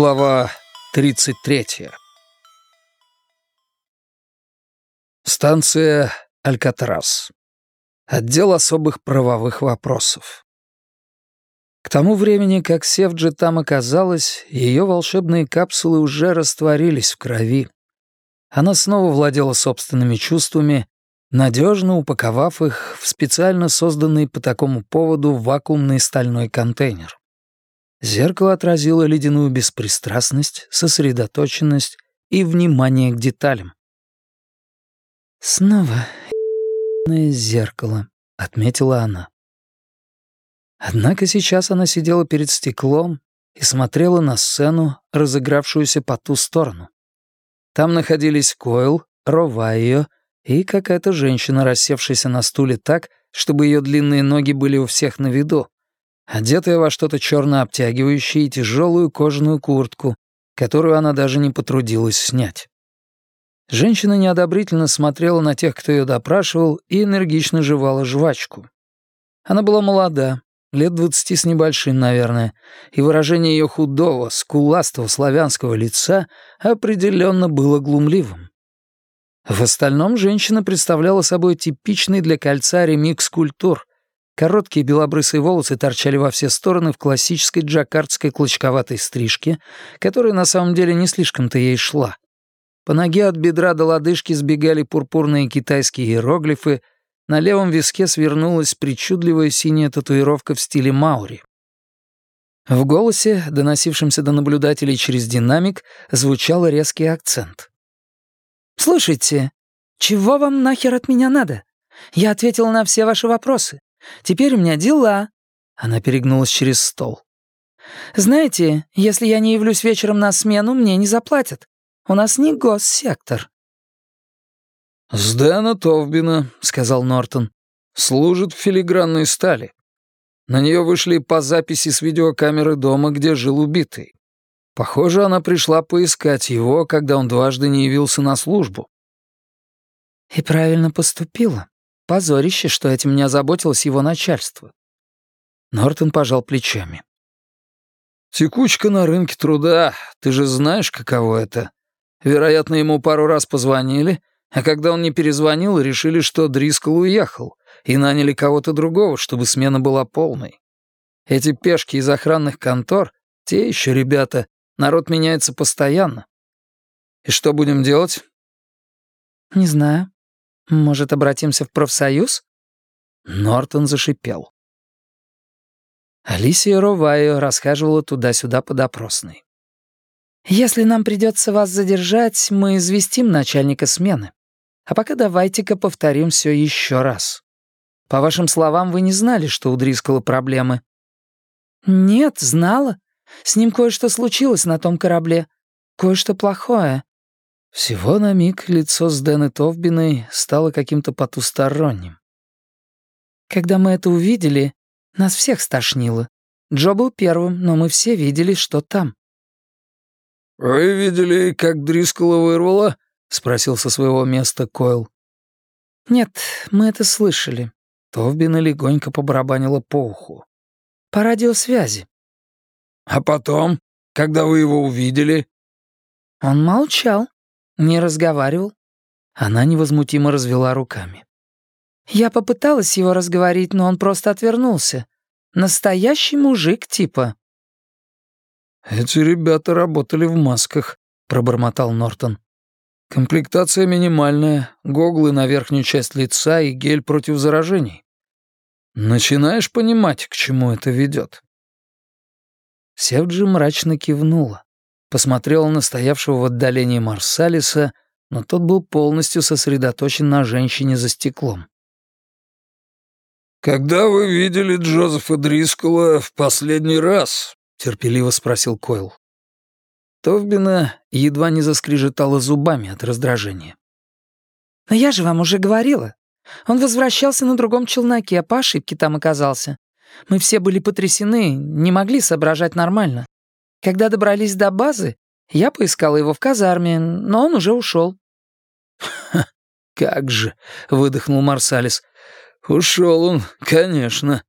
Глава 33. Станция Алькатрас. Отдел особых правовых вопросов. К тому времени, как Севджи там оказалась, ее волшебные капсулы уже растворились в крови. Она снова владела собственными чувствами, надежно упаковав их в специально созданный по такому поводу вакуумный стальной контейнер. Зеркало отразило ледяную беспристрастность, сосредоточенность и внимание к деталям. «Снова зеркало», — отметила она. Однако сейчас она сидела перед стеклом и смотрела на сцену, разыгравшуюся по ту сторону. Там находились Койл, Ровайо и какая-то женщина, рассевшаяся на стуле так, чтобы ее длинные ноги были у всех на виду, одетая во что-то черно обтягивающее и тяжелую кожаную куртку, которую она даже не потрудилась снять. Женщина неодобрительно смотрела на тех, кто ее допрашивал, и энергично жевала жвачку. Она была молода, лет двадцати с небольшим, наверное, и выражение ее худого, скуластого славянского лица определенно было глумливым. В остальном женщина представляла собой типичный для кольца ремикс культур, Короткие белобрысые волосы торчали во все стороны в классической джаккардской клочковатой стрижке, которая на самом деле не слишком-то ей шла. По ноге от бедра до лодыжки сбегали пурпурные китайские иероглифы, на левом виске свернулась причудливая синяя татуировка в стиле маури. В голосе, доносившемся до наблюдателей через динамик, звучал резкий акцент. «Слушайте, чего вам нахер от меня надо? Я ответила на все ваши вопросы. Теперь у меня дела». Она перегнулась через стол. «Знаете, если я не явлюсь вечером на смену, мне не заплатят. У нас не госсектор». «С Дэна Товбина», — сказал Нортон, — «служит в филигранной стали. На нее вышли по записи с видеокамеры дома, где жил убитый. Похоже, она пришла поискать его, когда он дважды не явился на службу». «И правильно поступила», Позорище, что этим не озаботилось его начальство. Нортон пожал плечами. «Текучка на рынке труда, ты же знаешь, каково это. Вероятно, ему пару раз позвонили, а когда он не перезвонил, решили, что Дрискл уехал, и наняли кого-то другого, чтобы смена была полной. Эти пешки из охранных контор, те еще ребята, народ меняется постоянно. И что будем делать?» «Не знаю. Может, обратимся в профсоюз?» Нортон зашипел. Алисия Ровайо расхаживала туда-сюда по допросной. «Если нам придется вас задержать, мы известим начальника смены. А пока давайте-ка повторим все еще раз. По вашим словам, вы не знали, что у Дрискала проблемы?» «Нет, знала. С ним кое-что случилось на том корабле. Кое-что плохое. Всего на миг лицо с Дэны Товбиной стало каким-то потусторонним. Когда мы это увидели, нас всех стошнило. Джо был первым, но мы все видели, что там. «Вы видели, как Дрискала вырвала?» — спросил со своего места Койл. «Нет, мы это слышали». Товбина легонько побарабанила по уху. «По радиосвязи». «А потом, когда вы его увидели?» «Он молчал. «Не разговаривал?» Она невозмутимо развела руками. «Я попыталась его разговорить, но он просто отвернулся. Настоящий мужик типа». «Эти ребята работали в масках», — пробормотал Нортон. «Комплектация минимальная, гоглы на верхнюю часть лица и гель против заражений. Начинаешь понимать, к чему это ведет?» Севджи мрачно кивнула посмотрела на стоявшего в отдалении Марсалиса, но тот был полностью сосредоточен на женщине за стеклом. «Когда вы видели Джозефа Дрискула в последний раз?» — терпеливо спросил Койл. Товбина едва не заскрежетала зубами от раздражения. «Но я же вам уже говорила. Он возвращался на другом челноке, а по ошибке там оказался. Мы все были потрясены, не могли соображать нормально. Когда добрались до базы, я поискала его в казарме, но он уже ушел. «Как же!» — выдохнул Марсалис. «Ушел он, конечно».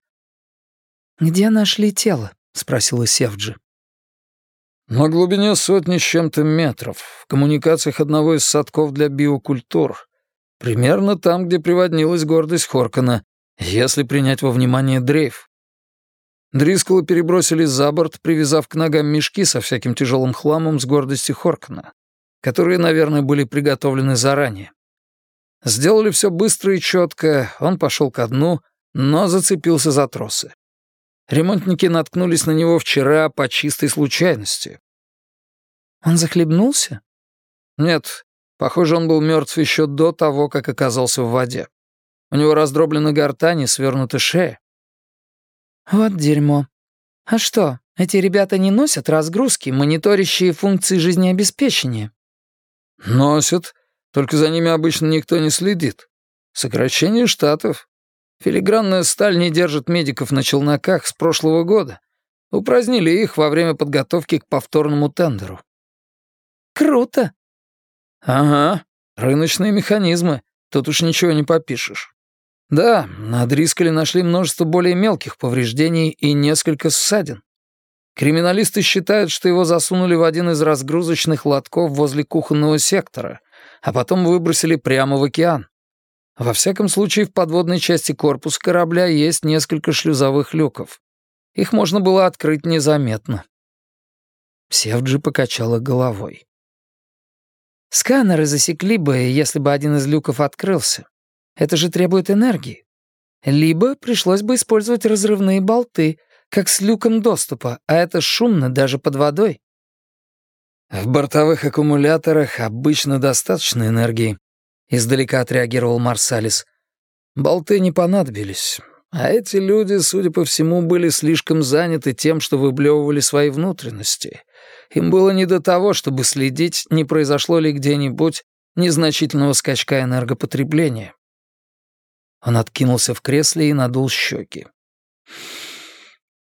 «Где нашли тело?» — спросила Севджи. На глубине сотни с чем-то метров, в коммуникациях одного из садков для биокультур. Примерно там, где приводнилась гордость Хоркана, если принять во внимание дрейф. Дрискола перебросили за борт, привязав к ногам мешки со всяким тяжелым хламом с гордости Хоркана, которые, наверное, были приготовлены заранее. Сделали все быстро и четко, он пошел ко дну, но зацепился за тросы. Ремонтники наткнулись на него вчера по чистой случайности. «Он захлебнулся?» «Нет, похоже, он был мертв еще до того, как оказался в воде. У него раздроблена гортань и свернута шея». «Вот дерьмо. А что, эти ребята не носят разгрузки, мониторящие функции жизнеобеспечения?» «Носят, только за ними обычно никто не следит. Сокращение штатов, Филигранная сталь не держит медиков на челноках с прошлого года. Упразднили их во время подготовки к повторному тендеру. Круто. Ага, рыночные механизмы. Тут уж ничего не попишешь. Да, на Дрискале нашли множество более мелких повреждений и несколько ссадин. Криминалисты считают, что его засунули в один из разгрузочных лотков возле кухонного сектора, а потом выбросили прямо в океан. Во всяком случае, в подводной части корпуса корабля есть несколько шлюзовых люков. Их можно было открыть незаметно. Севджи покачала головой. «Сканеры засекли бы, если бы один из люков открылся. Это же требует энергии. Либо пришлось бы использовать разрывные болты, как с люком доступа, а это шумно даже под водой». В бортовых аккумуляторах обычно достаточно энергии, Издалека отреагировал Марсалис. Болты не понадобились. А эти люди, судя по всему, были слишком заняты тем, что выблевывали свои внутренности. Им было не до того, чтобы следить, не произошло ли где-нибудь незначительного скачка энергопотребления. Он откинулся в кресле и надул щеки.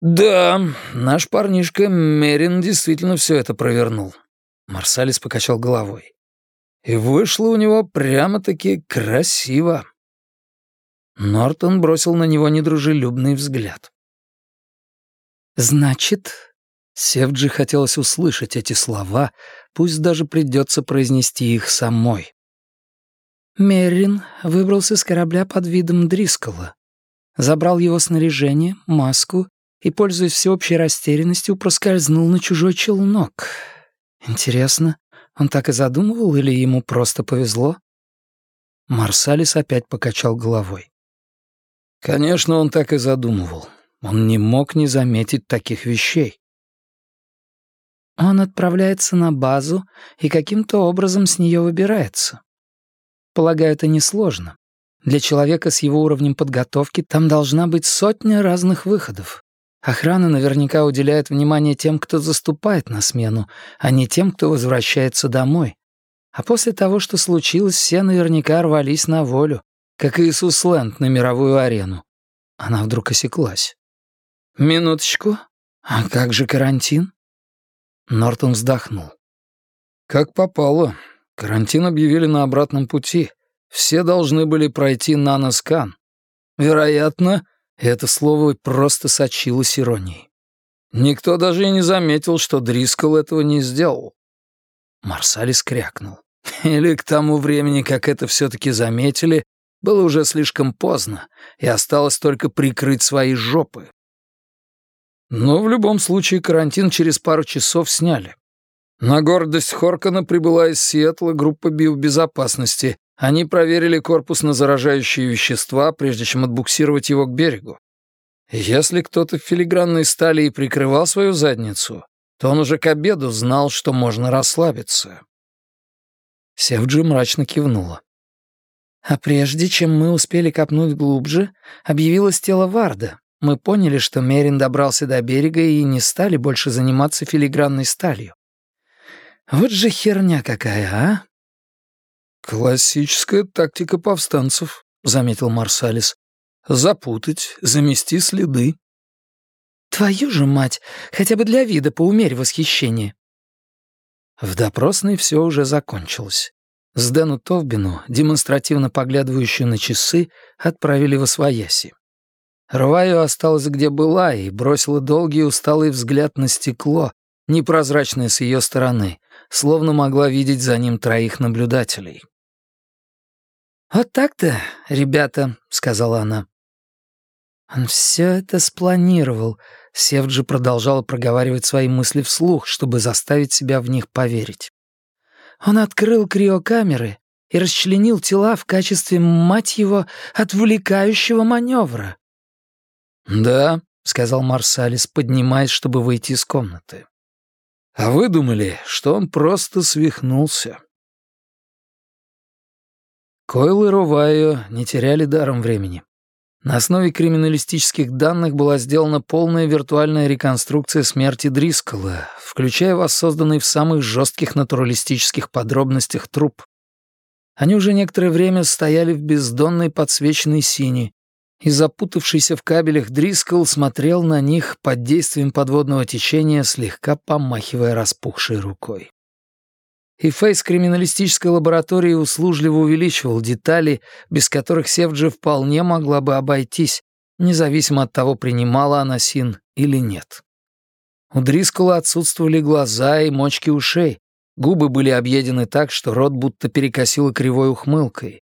«Да, наш парнишка Мерин действительно все это провернул». Марсалис покачал головой. И вышло у него прямо-таки красиво. Нортон бросил на него недружелюбный взгляд. «Значит...» Севджи хотелось услышать эти слова, пусть даже придется произнести их самой. Меррин выбрался с корабля под видом Дрискола, забрал его снаряжение, маску и, пользуясь всеобщей растерянностью, проскользнул на чужой челнок. Интересно, он так и задумывал или ему просто повезло? Марсалис опять покачал головой. Конечно, он так и задумывал. Он не мог не заметить таких вещей. Он отправляется на базу и каким-то образом с нее выбирается. Полагаю, это несложно. Для человека с его уровнем подготовки там должна быть сотня разных выходов. Охрана наверняка уделяет внимание тем, кто заступает на смену, а не тем, кто возвращается домой. А после того, что случилось, все наверняка рвались на волю, как Иисус Лэнд на мировую арену. Она вдруг осеклась. «Минуточку. А как же карантин?» Нортон вздохнул. «Как попало. Карантин объявили на обратном пути. Все должны были пройти наноскан. Вероятно, это слово просто сочилось иронией. Никто даже и не заметил, что Дрискл этого не сделал. Марсалис крякнул. Или к тому времени, как это все-таки заметили, было уже слишком поздно, и осталось только прикрыть свои жопы. Но в любом случае карантин через пару часов сняли. На гордость Хоркана прибыла из Сиэтла группа биобезопасности, они проверили корпус на заражающие вещества, прежде чем отбуксировать его к берегу. Если кто-то в филигранной стали и прикрывал свою задницу, то он уже к обеду знал, что можно расслабиться. Севджи мрачно кивнула. А прежде чем мы успели копнуть глубже, объявилось тело Варда. Мы поняли, что Мерин добрался до берега и не стали больше заниматься филигранной сталью. Вот же херня какая, а? «Классическая тактика повстанцев», — заметил Марсалис. «Запутать, замести следы». «Твою же мать! Хотя бы для вида поумерь восхищение». В допросной все уже закончилось. С Дэну Товбину, демонстративно поглядывающую на часы, отправили в Освояси. Рваю осталась где была и бросила долгий усталый взгляд на стекло, непрозрачная с ее стороны, словно могла видеть за ним троих наблюдателей. «Вот так-то, ребята», — сказала она. Он все это спланировал. Севджи продолжала проговаривать свои мысли вслух, чтобы заставить себя в них поверить. Он открыл криокамеры и расчленил тела в качестве, мать его, отвлекающего маневра. «Да», — сказал Марсалис, поднимаясь, чтобы выйти из комнаты. «А вы думали, что он просто свихнулся?» Койл и Ровайо не теряли даром времени. На основе криминалистических данных была сделана полная виртуальная реконструкция смерти Дрискола, включая воссозданный в самых жестких натуралистических подробностях труп. Они уже некоторое время стояли в бездонной подсвеченной сине, и запутавшийся в кабелях Дрискл смотрел на них под действием подводного течения, слегка помахивая распухшей рукой. И Фейс криминалистической лаборатории услужливо увеличивал детали, без которых Севджи вполне могла бы обойтись, независимо от того, принимала она син или нет. У Дрискола отсутствовали глаза и мочки ушей, губы были объедены так, что рот будто перекосило кривой ухмылкой,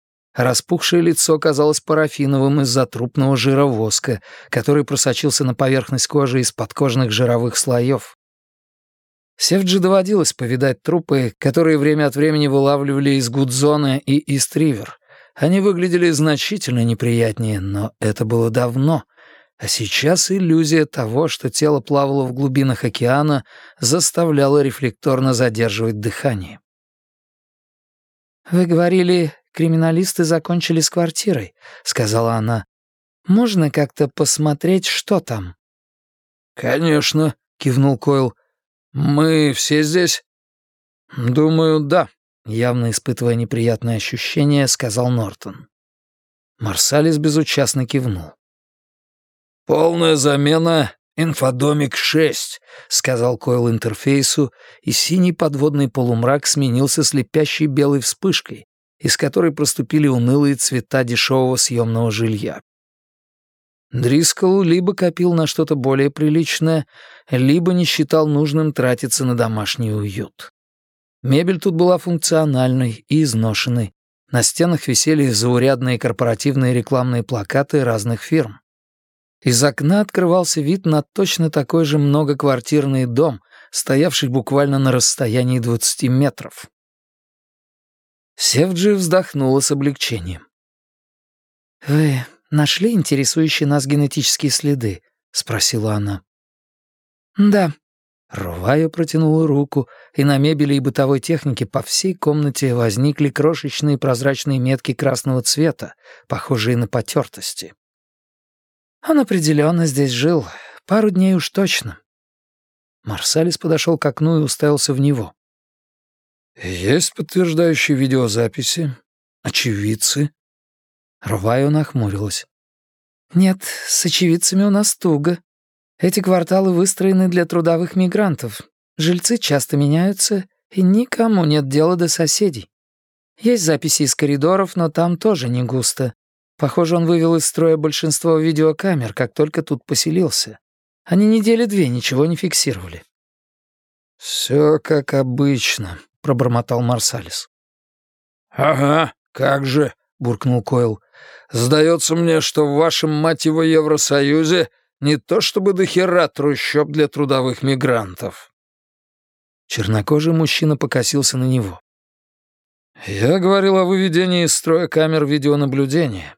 распухшее лицо казалось парафиновым из-за трупного жира воска, который просочился на поверхность кожи из подкожных жировых слоев. Севджи доводилось повидать трупы, которые время от времени вылавливали из Гудзона и из Тривер. Они выглядели значительно неприятнее, но это было давно. А сейчас иллюзия того, что тело плавало в глубинах океана, заставляла рефлекторно задерживать дыхание. «Вы говорили, криминалисты закончили с квартирой», — сказала она. «Можно как-то посмотреть, что там?» «Конечно», — кивнул Койл. «Мы все здесь?» «Думаю, да», — явно испытывая неприятное ощущение, сказал Нортон. Марсалис безучастно кивнул. «Полная замена «Инфодомик-6», — сказал Койл интерфейсу, и синий подводный полумрак сменился слепящей белой вспышкой, из которой проступили унылые цвета дешевого съемного жилья. Дрискл либо копил на что-то более приличное, либо не считал нужным тратиться на домашний уют. Мебель тут была функциональной и изношенной. На стенах висели заурядные корпоративные рекламные плакаты разных фирм. Из окна открывался вид на точно такой же многоквартирный дом, стоявший буквально на расстоянии 20 метров. Севджи вздохнула с облегчением. «Вы нашли интересующие нас генетические следы?» — спросила она. «Да». Рувая протянула руку, и на мебели и бытовой технике по всей комнате возникли крошечные прозрачные метки красного цвета, похожие на потертости. «Он определенно здесь жил. Пару дней уж точно». Марсалис подошел к окну и уставился в него. «Есть подтверждающие видеозаписи? Очевидцы?» Рваю нахмурилась. «Нет, с очевидцами у нас туго. Эти кварталы выстроены для трудовых мигрантов. Жильцы часто меняются, и никому нет дела до соседей. Есть записи из коридоров, но там тоже не густо. Похоже, он вывел из строя большинство видеокамер, как только тут поселился. Они недели две ничего не фиксировали. «Все как обычно», — пробормотал Марсалис. «Ага, как же», — буркнул Койл. Сдается мне, что в вашем, мать его, Евросоюзе не то чтобы до хера трущоб для трудовых мигрантов». Чернокожий мужчина покосился на него. «Я говорил о выведении из строя камер видеонаблюдения.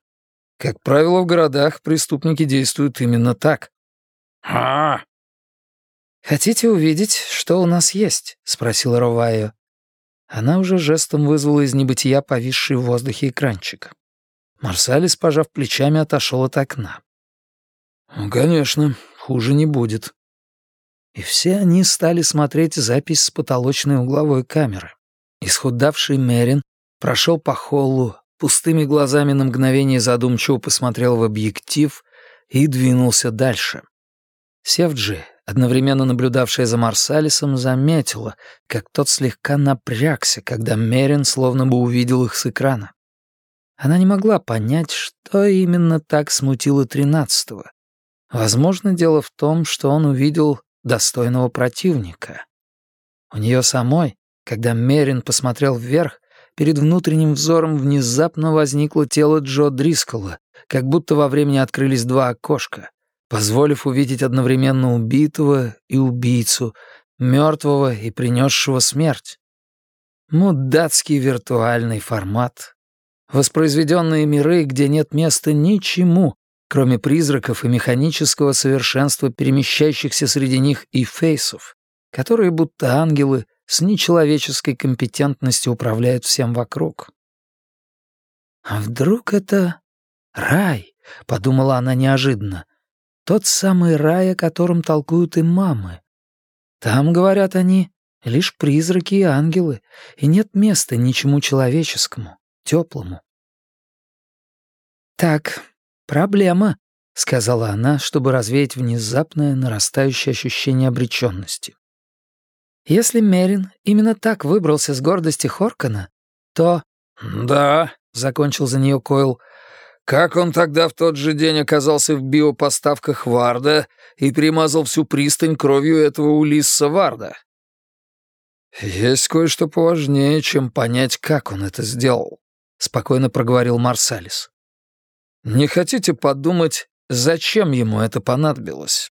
Как правило, в городах преступники действуют именно так». «А, «Хотите увидеть, что у нас есть?» — спросила Ровайо. Она уже жестом вызвала из небытия повисший в воздухе экранчик. Марсалис, пожав плечами, отошел от окна. «Конечно, хуже не будет». И все они стали смотреть запись с потолочной угловой камеры. Исхудавший Мерин прошел по холлу, пустыми глазами на мгновение задумчиво посмотрел в объектив и двинулся дальше. Севджи, одновременно наблюдавшая за Марсалисом, заметила, как тот слегка напрягся, когда Мерин словно бы увидел их с экрана. Она не могла понять, что именно так смутило тринадцатого. Возможно, дело в том, что он увидел достойного противника. У нее самой, когда Мерин посмотрел вверх, перед внутренним взором внезапно возникло тело Джо Дрискола, как будто во времени открылись два окошка, позволив увидеть одновременно убитого и убийцу, мертвого и принесшего смерть. Мудацкий виртуальный формат. Воспроизведенные миры, где нет места ничему, кроме призраков и механического совершенства перемещающихся среди них и фейсов, которые будто ангелы с нечеловеческой компетентностью управляют всем вокруг. «А вдруг это рай?» — подумала она неожиданно. «Тот самый рай, о котором толкуют и мамы. Там, говорят они, лишь призраки и ангелы, и нет места ничему человеческому, теплому». «Так, проблема», — сказала она, чтобы развеять внезапное нарастающее ощущение обреченности. Если Мерин именно так выбрался с гордости Хоркана, то... «Да», — закончил за нее Койл, — «как он тогда в тот же день оказался в биопоставках Варда и примазал всю пристань кровью этого Улисса Варда?» «Есть кое-что поважнее, чем понять, как он это сделал», — спокойно проговорил Марсалис. «Не хотите подумать, зачем ему это понадобилось?»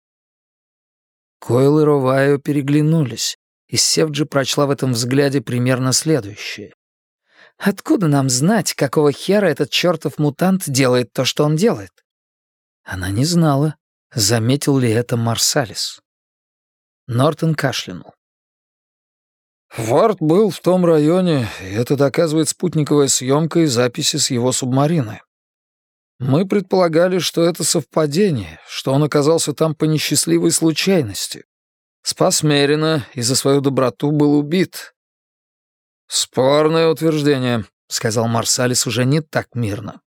Койл и Ровайо переглянулись и Севджи прочла в этом взгляде примерно следующее. «Откуда нам знать, какого хера этот чертов мутант делает то, что он делает?» Она не знала, заметил ли это Марсалис. Нортон кашлянул. «Вард был в том районе, и это доказывает спутниковая съемка и записи с его субмарины. Мы предполагали, что это совпадение, что он оказался там по несчастливой случайности. Спас Мерина и за свою доброту был убит. «Спорное утверждение», — сказал Марсалис уже не так мирно.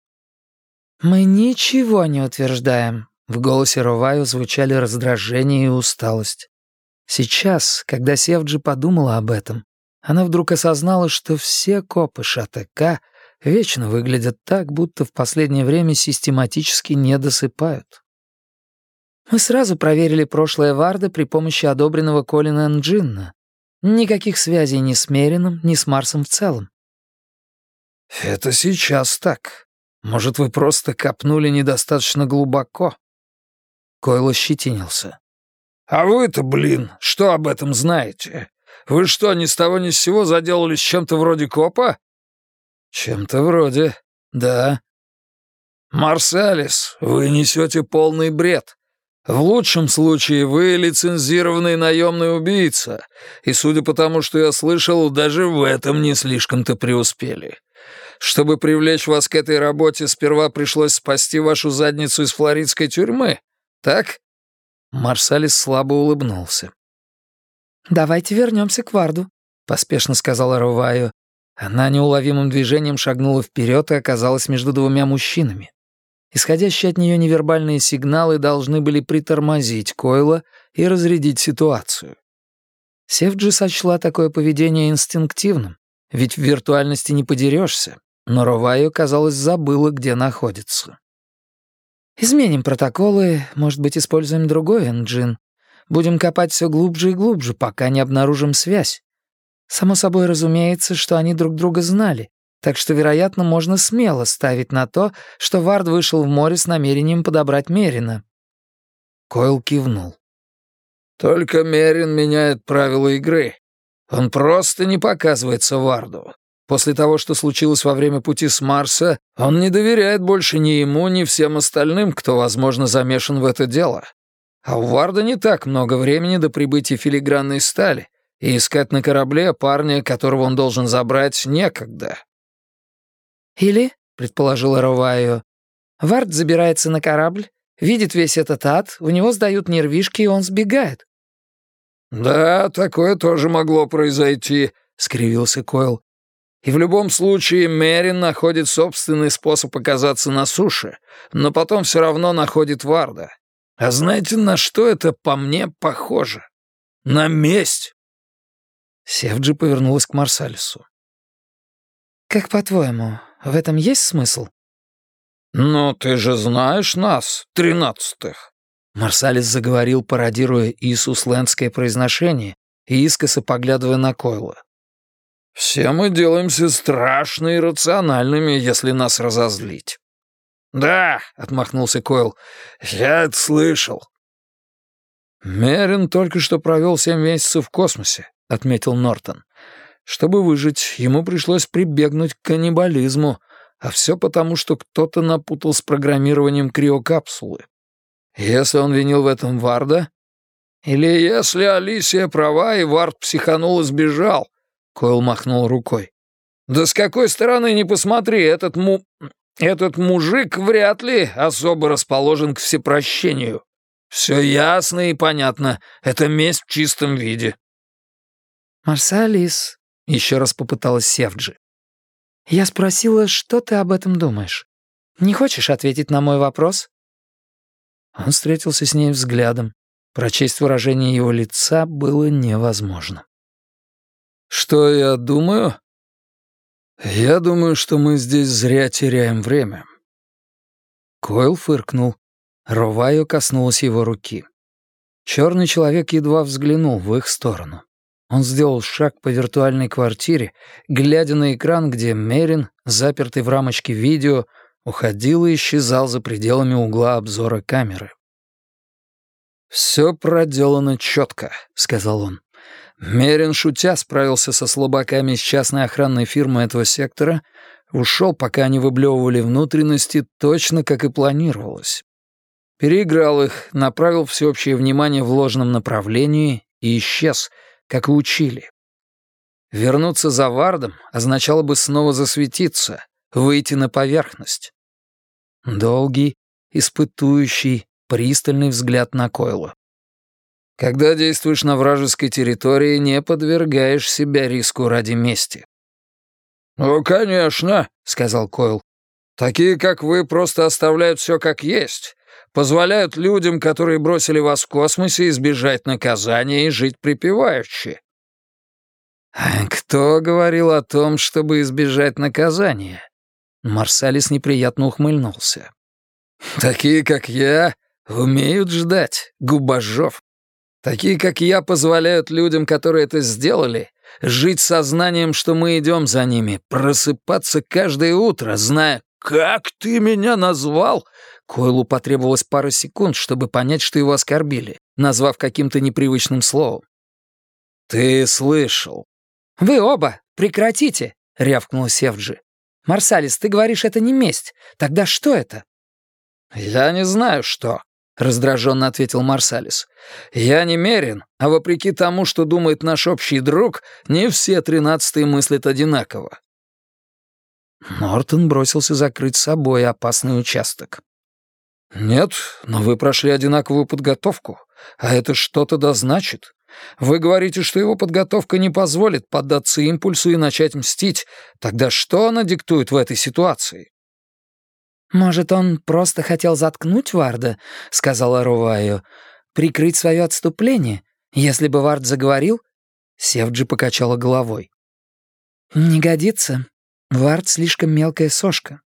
«Мы ничего не утверждаем», — в голосе Роваю звучали раздражение и усталость. Сейчас, когда Севджи подумала об этом, она вдруг осознала, что все копы ШАТК вечно выглядят так, будто в последнее время систематически не досыпают. Мы сразу проверили прошлое Варда при помощи одобренного Колина Энджинна. Никаких связей ни с Мерином, ни с Марсом в целом. «Это сейчас так. Может, вы просто копнули недостаточно глубоко?» Койл ощетинился. «А вы-то, блин, что об этом знаете? Вы что, ни с того ни с сего заделались чем-то вроде копа?» «Чем-то вроде, да». «Марсалис, вы несете полный бред. В лучшем случае вы лицензированный наемный убийца, и, судя по тому, что я слышал, даже в этом не слишком-то преуспели. Чтобы привлечь вас к этой работе, сперва пришлось спасти вашу задницу из флоридской тюрьмы, так?» Марсалис слабо улыбнулся. «Давайте вернемся к Варду», — поспешно сказала Руваю. Она неуловимым движением шагнула вперед и оказалась между двумя мужчинами. Исходящие от нее невербальные сигналы должны были притормозить Койла и разрядить ситуацию. Севджи сочла такое поведение инстинктивным, ведь в виртуальности не подерешься, но Ровайо, казалось, забыла, где находится. «Изменим протоколы, может быть, используем другой энджин. Будем копать все глубже и глубже, пока не обнаружим связь. Само собой разумеется, что они друг друга знали, так что, вероятно, можно смело ставить на то, что Вард вышел в море с намерением подобрать Мерина. Койл кивнул. «Только Мерин меняет правила игры. Он просто не показывается Варду. После того, что случилось во время пути с Марса, он не доверяет больше ни ему, ни всем остальным, кто, возможно, замешан в это дело. А у Варда не так много времени до прибытия филигранной стали, и искать на корабле парня, которого он должен забрать, некогда. «Или, — предположила Ровайо, — Вард забирается на корабль, видит весь этот ад, у него сдают нервишки, и он сбегает». «Да, такое тоже могло произойти», — скривился Койл. «И в любом случае Мерин находит собственный способ оказаться на суше, но потом все равно находит Варда. А знаете, на что это по мне похоже? На месть!» Севджи повернулась к Марсалису. «Как по-твоему, в этом есть смысл?» «Ну, ты же знаешь нас, тринадцатых». Марсалис заговорил, пародируя Иисус Лэндское произношение, и искоса поглядывая на Койла. «Все мы делаемся страшно иррациональными, если нас разозлить». «Да», — отмахнулся Койл, — «я это слышал». «Мерин только что провел семь месяцев в космосе», — отметил Нортон. «Чтобы выжить, ему пришлось прибегнуть к каннибализму, а все потому, что кто-то напутал с программированием криокапсулы. Если он винил в этом Варда, или если Алисия права, и Вард психанул и сбежал, Койл махнул рукой. Да с какой стороны не посмотри, этот му... этот мужик вряд ли особо расположен к всепрощению. Все ясно и понятно. Это месть в чистом виде. «Марсалис», — еще раз попыталась Севджи. «Я спросила, что ты об этом думаешь. Не хочешь ответить на мой вопрос?» Он встретился с ней взглядом. Прочесть выражение его лица было невозможно. «Что я думаю?» «Я думаю, что мы здесь зря теряем время». Койл фыркнул. Ровайо коснулась его руки. Черный человек едва взглянул в их сторону. Он сделал шаг по виртуальной квартире, глядя на экран, где Мерин, запертый в рамочке видео, уходил и исчезал за пределами угла обзора камеры. «Все проделано четко», — сказал он. Мерин, шутя, справился со слабаками из частной охранной фирмы этого сектора, ушел, пока они выблевывали внутренности, точно как и планировалось. Переиграл их, направил всеобщее внимание в ложном направлении и исчез, как и учили. Вернуться за Вардом означало бы снова засветиться, выйти на поверхность. Долгий, испытующий, пристальный взгляд на Койла. Когда действуешь на вражеской территории, не подвергаешь себя риску ради мести. «Ну, конечно», — сказал Койл. «Такие, как вы, просто оставляют все как есть, позволяют людям, которые бросили вас в космосе, избежать наказания и жить припеваючи». «Кто говорил о том, чтобы избежать наказания?» Марсалис неприятно ухмыльнулся. «Такие, как я, умеют ждать, губожов. Такие, как я, позволяют людям, которые это сделали, жить сознанием, что мы идем за ними, просыпаться каждое утро, зная, как ты меня назвал. Койлу потребовалось пара секунд, чтобы понять, что его оскорбили, назвав каким-то непривычным словом. «Ты слышал?» «Вы оба прекратите!» — рявкнула Севджи. «Марсалис, ты говоришь, это не месть. Тогда что это?» «Я не знаю, что», — раздраженно ответил Марсалис. «Я не мерен, а вопреки тому, что думает наш общий друг, не все тринадцатые мыслят одинаково». Нортон бросился закрыть собой опасный участок. «Нет, но вы прошли одинаковую подготовку, а это что-то да значит. Вы говорите, что его подготовка не позволит поддаться импульсу и начать мстить. Тогда что она диктует в этой ситуации?» «Может, он просто хотел заткнуть Варда?» — сказала Руваю. «Прикрыть свое отступление? Если бы Вард заговорил?» Севджи покачала головой. «Не годится. Вард слишком мелкая сошка.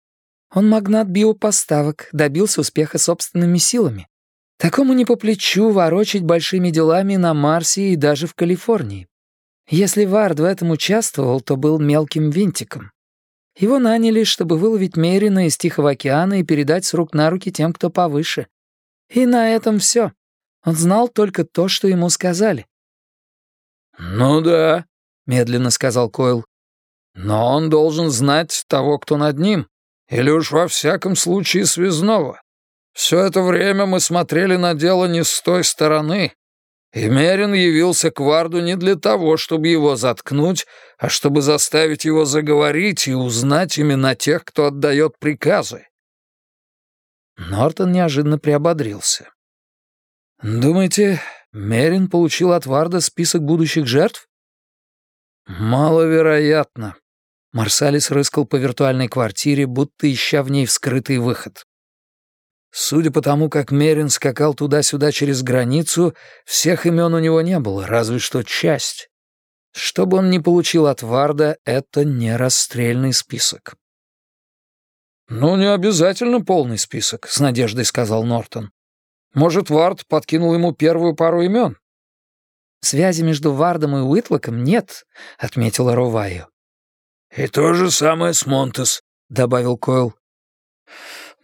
Он магнат биопоставок, добился успеха собственными силами. Такому не по плечу ворочать большими делами на Марсе и даже в Калифорнии. Если Вард в этом участвовал, то был мелким винтиком. Его наняли, чтобы выловить Мерина из Тихого океана и передать с рук на руки тем, кто повыше. И на этом все. Он знал только то, что ему сказали. «Ну да», — медленно сказал Койл. «Но он должен знать того, кто над ним, или уж во всяком случае связного. Все это время мы смотрели на дело не с той стороны, и Мерин явился к Варду не для того, чтобы его заткнуть, а чтобы заставить его заговорить и узнать именно тех, кто отдает приказы. Нортон неожиданно приободрился. «Думаете, Мерин получил от Варда список будущих жертв?» «Маловероятно». Марсалис рыскал по виртуальной квартире, будто ища в ней вскрытый выход. Судя по тому, как Мерин скакал туда-сюда через границу, всех имен у него не было, разве что часть. Что бы он ни получил от Варда, это не расстрельный список. «Ну, не обязательно полный список», — с надеждой сказал Нортон. «Может, Вард подкинул ему первую пару имен?» Связи между Вардом и Уитлоком нет», — отметила Ровайо. «И то же самое с Монтес», — добавил Койл.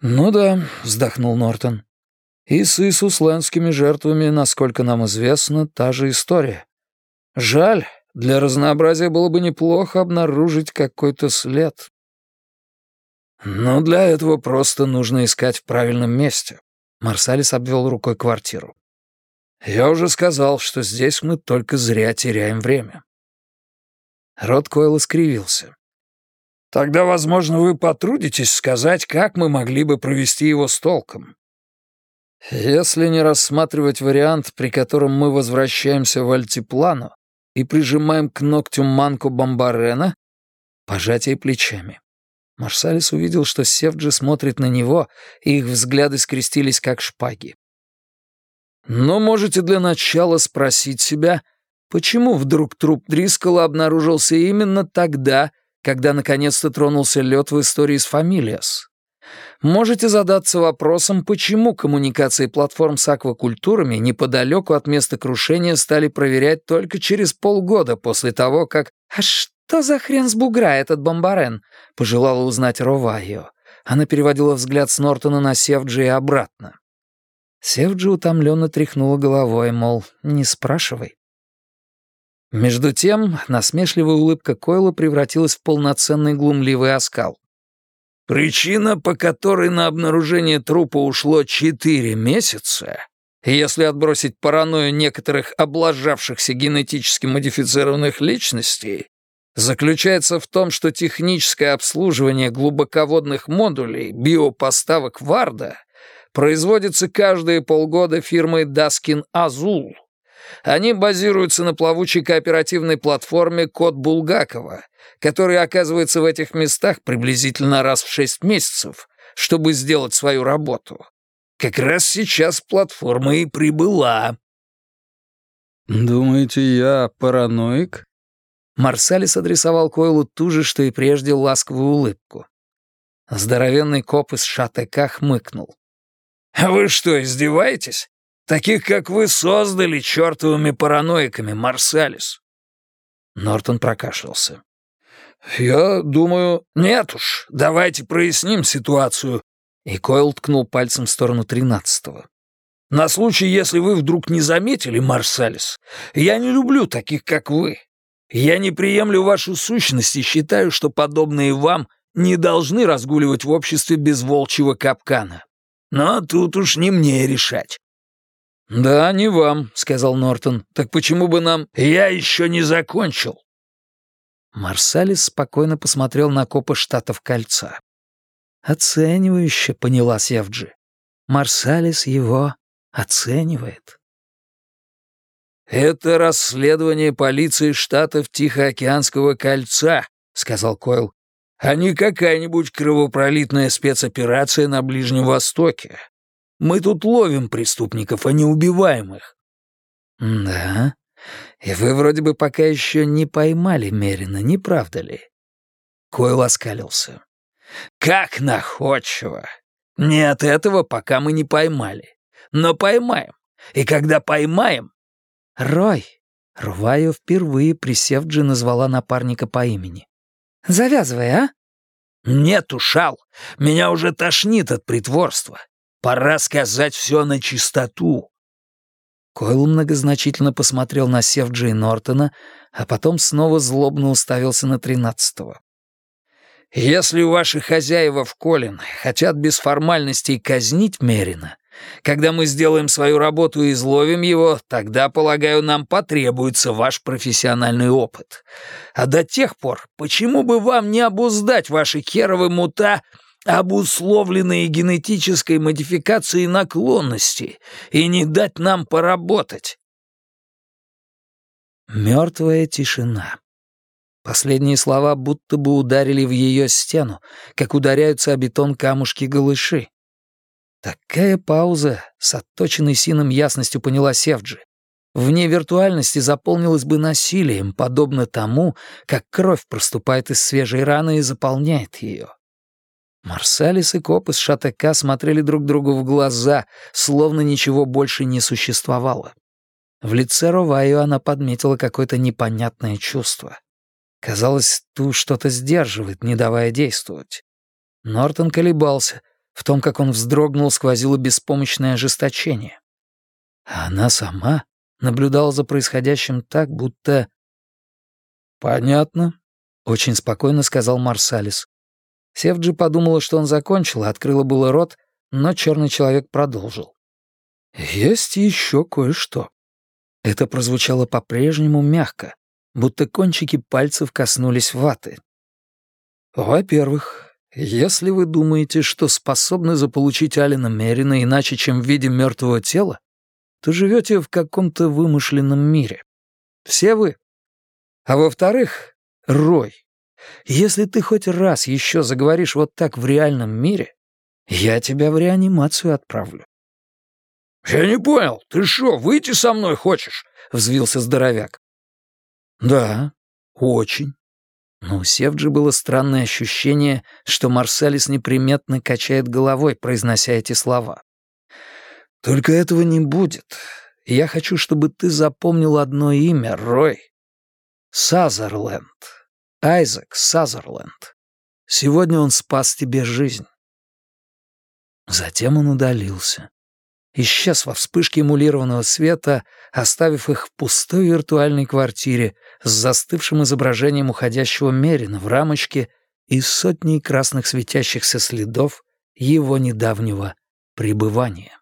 «Ну да», — вздохнул Нортон. «И с Иисуслендскими жертвами, насколько нам известно, та же история. Жаль, для разнообразия было бы неплохо обнаружить какой-то след». «Но для этого просто нужно искать в правильном месте», — Марсалис обвел рукой квартиру. «Я уже сказал, что здесь мы только зря теряем время». Рот Койла скривился. «Тогда, возможно, вы потрудитесь сказать, как мы могли бы провести его с толком». «Если не рассматривать вариант, при котором мы возвращаемся в Альтиплану и прижимаем к ногтю манку бомбарена, пожатие плечами. Марсалис увидел, что Севджи смотрит на него, и их взгляды скрестились как шпаги. Но можете для начала спросить себя, почему вдруг труп Дрискала обнаружился именно тогда, когда наконец-то тронулся лед в истории с Фамилиас? Можете задаться вопросом, почему коммуникации платформ с аквакультурами неподалеку от места крушения стали проверять только через полгода после того, как... «А что за хрен с бугра этот бомбарен?» — пожелала узнать Ровайо. Она переводила взгляд с Нортона на Севджи и обратно. Севджи утомленно тряхнула головой, мол, не спрашивай. Между тем, насмешливая улыбка Койла превратилась в полноценный глумливый оскал. «Причина, по которой на обнаружение трупа ушло четыре месяца, если отбросить паранойю некоторых облажавшихся генетически модифицированных личностей, заключается в том, что техническое обслуживание глубоководных модулей биопоставок Варда — производится каждые полгода фирмой Даскин Азул. Они базируются на плавучей кооперативной платформе Код Булгакова, который оказывается в этих местах приблизительно раз в шесть месяцев, чтобы сделать свою работу. Как раз сейчас платформа и прибыла. «Думаете, я параноик?» Марсалис адресовал Койлу ту же, что и прежде, ласковую улыбку. Здоровенный коп из ШАТК хмыкнул. «Вы что, издеваетесь? Таких, как вы, создали чертовыми параноиками, Марсалис». Нортон прокашлялся. «Я думаю... Нет уж, давайте проясним ситуацию». И Койл ткнул пальцем в сторону тринадцатого. «На случай, если вы вдруг не заметили, Марсалис, я не люблю таких, как вы. Я не приемлю вашу сущность и считаю, что подобные вам не должны разгуливать в обществе без волчьего капкана. Но тут уж не мне решать». «Да, не вам», — сказал Нортон. «Так почему бы нам...» «Я еще не закончил». Марсалис спокойно посмотрел на копы штатов кольца. «Оценивающе», — поняла Севджи. «Марсалис его оценивает». «Это расследование полиции штатов Тихоокеанского кольца», — сказал Койл а не какая-нибудь кровопролитная спецоперация на Ближнем Востоке. Мы тут ловим преступников, а не убиваем их». «Да, и вы вроде бы пока еще не поймали Мерина, не правда ли?» Койл оскалился. «Как находчиво! Нет, этого пока мы не поймали. Но поймаем. И когда поймаем...» «Рой!» Рвайо впервые, присев Джи, назвала напарника по имени. Завязывай, а?» «Нет, ушал. Меня уже тошнит от притворства. Пора сказать все на чистоту». Койл многозначительно посмотрел на Севджи и Нортона, а потом снова злобно уставился на тринадцатого. «Если ваши хозяева в Колин хотят без формальностей казнить Мерина, когда мы сделаем свою работу и изловим его, тогда, полагаю, нам потребуется ваш профессиональный опыт. А до тех пор, почему бы вам не обуздать ваши херовы мута, обусловленные генетической модификацией наклонности, и не дать нам поработать?» Мертвая тишина. Последние слова будто бы ударили в ее стену, как ударяются о бетон камушки-голыши. Такая пауза с отточенной сином ясностью поняла Севджи. Вне виртуальности заполнилась бы насилием, подобно тому, как кровь проступает из свежей раны и заполняет ее. Марсалис и Коп из ШАТК смотрели друг другу в глаза, словно ничего больше не существовало. В лице Роваю она подметила какое-то непонятное чувство. Казалось, ту что-то сдерживает, не давая действовать. Нортон колебался. В том, как он вздрогнул, сквозило беспомощное ожесточение. А она сама наблюдала за происходящим так, будто... «Понятно», — очень спокойно сказал Марсалис. Севджи подумала, что он закончил, открыла было рот, но черный человек продолжил. «Есть еще кое-что». Это прозвучало по-прежнему мягко, будто кончики пальцев коснулись ваты. «Во-первых, если вы думаете, что способны заполучить Алина Мерина иначе, чем в виде мертвого тела, то живете в каком-то вымышленном мире. Все вы. А во-вторых, Рой, если ты хоть раз еще заговоришь вот так в реальном мире, я тебя в реанимацию отправлю. «Я не понял, ты что, выйти со мной хочешь?» — взвился здоровяк. «Да, очень». Но у Севджи было странное ощущение, что Марсалис неприметно качает головой, произнося эти слова. «Только этого не будет. Я хочу, чтобы ты запомнил одно имя, Рой. Сазерленд. Айзек Сазерленд. Сегодня он спас тебе жизнь». Затем он удалился исчез во вспышке эмулированного света, оставив их в пустой виртуальной квартире с застывшим изображением уходящего Мерина в рамочке и сотней красных светящихся следов его недавнего пребывания.